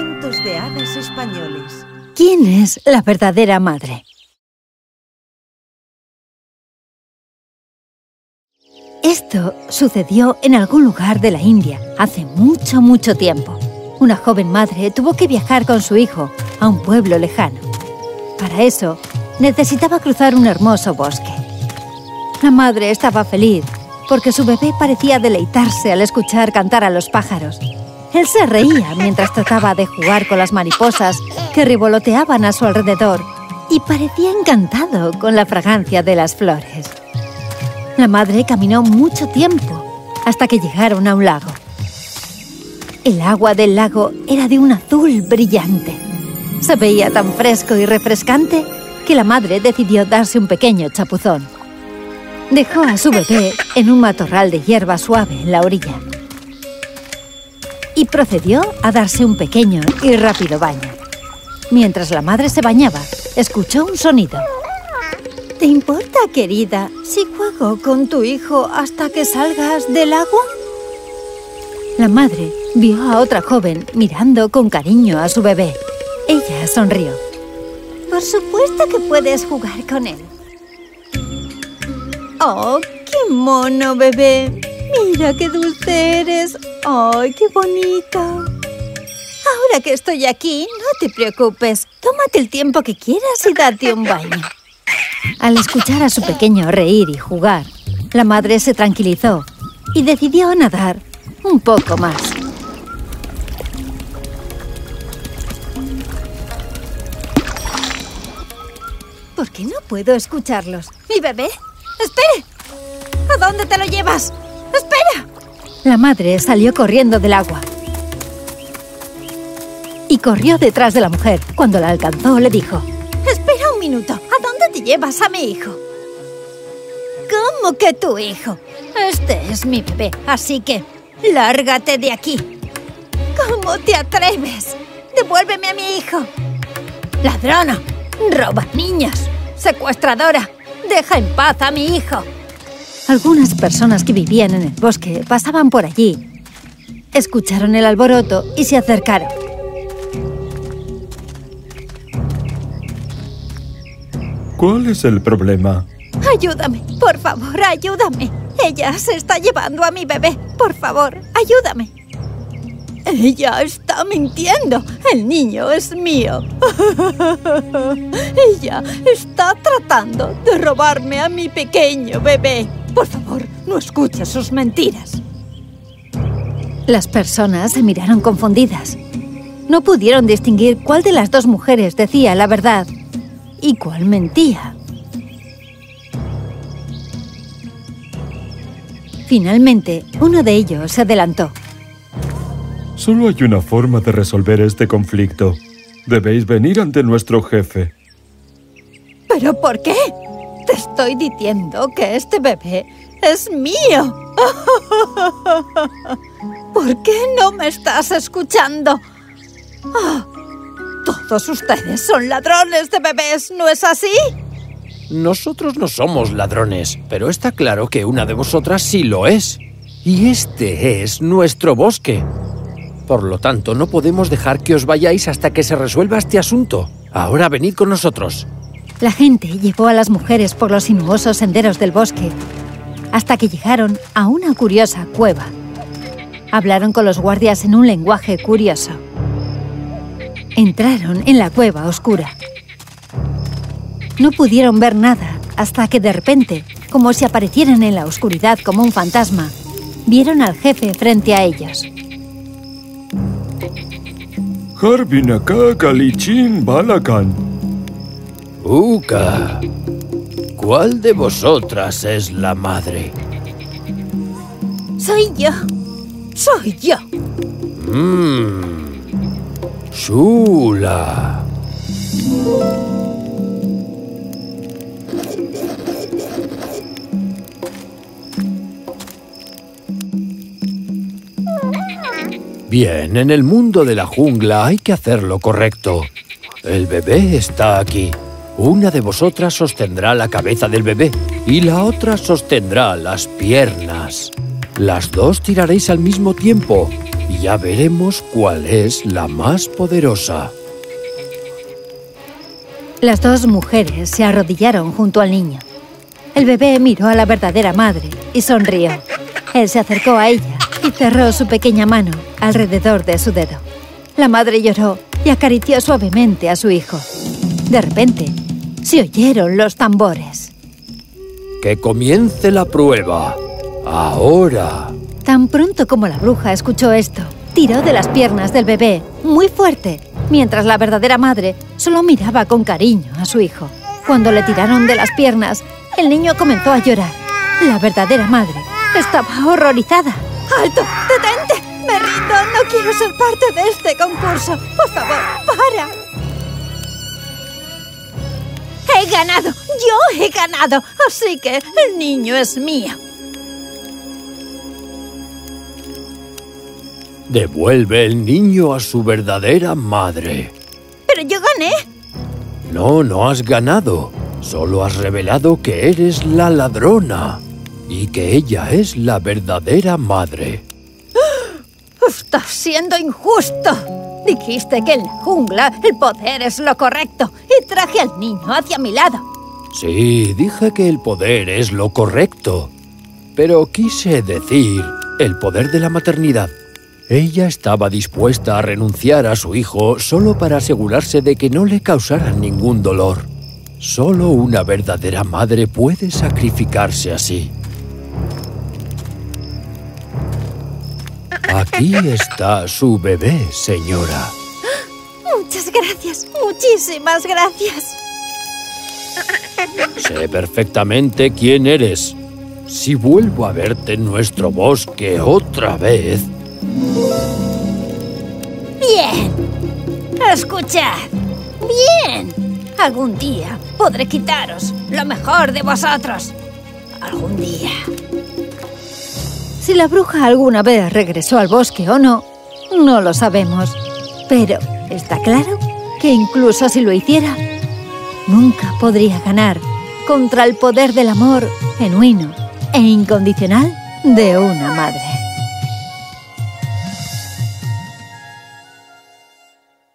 Cuentos de hadas españoles. ¿Quién es la verdadera madre? Esto sucedió en algún lugar de la India hace mucho, mucho tiempo. Una joven madre tuvo que viajar con su hijo a un pueblo lejano. Para eso, necesitaba cruzar un hermoso bosque. La madre estaba feliz porque su bebé parecía deleitarse al escuchar cantar a los pájaros. Él se reía mientras trataba de jugar con las mariposas que revoloteaban a su alrededor y parecía encantado con la fragancia de las flores. La madre caminó mucho tiempo hasta que llegaron a un lago. El agua del lago era de un azul brillante. Se veía tan fresco y refrescante que la madre decidió darse un pequeño chapuzón. Dejó a su bebé en un matorral de hierba suave en la orilla y procedió a darse un pequeño y rápido baño. Mientras la madre se bañaba, escuchó un sonido. ¿Te importa, querida, si juego con tu hijo hasta que salgas del agua? La madre vio a otra joven mirando con cariño a su bebé. Ella sonrió. Por supuesto que puedes jugar con él. ¡Oh, qué mono, bebé! Mira qué dulce eres. ¡Ay, qué bonito! Ahora que estoy aquí, no te preocupes. Tómate el tiempo que quieras y date un baño. Al escuchar a su pequeño reír y jugar, la madre se tranquilizó y decidió nadar un poco más. ¿Por qué no puedo escucharlos? ¿Mi bebé? ¡Espere! ¿A dónde te lo llevas? ¡Espera! La madre salió corriendo del agua. Y corrió detrás de la mujer. Cuando la alcanzó, le dijo... Espera un minuto. ¿A dónde te llevas a mi hijo? ¿Cómo que tu hijo? Este es mi bebé, así que... ¡Lárgate de aquí! ¿Cómo te atreves? ¡Devuélveme a mi hijo! ¡Ladrona! ¡Roba niñas! ¡Secuestradora! ¡Deja en paz a mi hijo! Algunas personas que vivían en el bosque pasaban por allí. Escucharon el alboroto y se acercaron. ¿Cuál es el problema? Ayúdame, por favor, ayúdame. Ella se está llevando a mi bebé. Por favor, ayúdame. Ella está mintiendo. El niño es mío. Ella está tratando de robarme a mi pequeño bebé. Por favor, no escuches sus mentiras. Las personas se miraron confundidas. No pudieron distinguir cuál de las dos mujeres decía la verdad y cuál mentía. Finalmente, uno de ellos se adelantó. Solo hay una forma de resolver este conflicto. Debéis venir ante nuestro jefe. ¿Pero por qué? Te estoy diciendo que este bebé es mío. ¿Por qué no me estás escuchando? Ah, todos ustedes son ladrones de bebés, ¿no es así? Nosotros no somos ladrones, pero está claro que una de vosotras sí lo es. Y este es nuestro bosque. Por lo tanto, no podemos dejar que os vayáis hasta que se resuelva este asunto. Ahora venid con nosotros. La gente llevó a las mujeres por los sinuosos senderos del bosque hasta que llegaron a una curiosa cueva. Hablaron con los guardias en un lenguaje curioso. Entraron en la cueva oscura. No pudieron ver nada hasta que de repente, como si aparecieran en la oscuridad como un fantasma, vieron al jefe frente a ellos. Harbinaka Galichin Balakan. Uka, ¿cuál de vosotras es la madre? Soy yo. Soy yo. Mmm. Chula. Bien, en el mundo de la jungla hay que hacer lo correcto. El bebé está aquí. Una de vosotras sostendrá la cabeza del bebé y la otra sostendrá las piernas. Las dos tiraréis al mismo tiempo y ya veremos cuál es la más poderosa. Las dos mujeres se arrodillaron junto al niño. El bebé miró a la verdadera madre y sonrió. Él se acercó a ella y cerró su pequeña mano alrededor de su dedo. La madre lloró y acarició suavemente a su hijo. De repente, se oyeron los tambores. ¡Que comience la prueba! ¡Ahora! Tan pronto como la bruja escuchó esto, tiró de las piernas del bebé muy fuerte, mientras la verdadera madre solo miraba con cariño a su hijo. Cuando le tiraron de las piernas, el niño comenzó a llorar. La verdadera madre estaba horrorizada. ¡Alto! ¡Detente! ¡Me rindo! ¡No quiero ser parte de este concurso! ¡Por favor, para! ¡He ganado! ¡Yo he ganado! Así que el niño es mío. Devuelve el niño a su verdadera madre. ¡Pero yo gané! No, no has ganado. Solo has revelado que eres la ladrona y que ella es la verdadera madre. ¡Estás siendo injusto! Dijiste que en la jungla el poder es lo correcto traje al niño hacia mi lado. Sí, dije que el poder es lo correcto. Pero quise decir el poder de la maternidad. Ella estaba dispuesta a renunciar a su hijo solo para asegurarse de que no le causaran ningún dolor. Solo una verdadera madre puede sacrificarse así. Aquí está su bebé, señora. Muchas gracias, muchísimas gracias. Sé perfectamente quién eres. Si vuelvo a verte en nuestro bosque otra vez... Bien. Escuchad. Bien. Algún día podré quitaros lo mejor de vosotros. Algún día. Si la bruja alguna vez regresó al bosque o no, no lo sabemos. Pero está claro que incluso si lo hiciera, nunca podría ganar contra el poder del amor genuino e incondicional de una madre.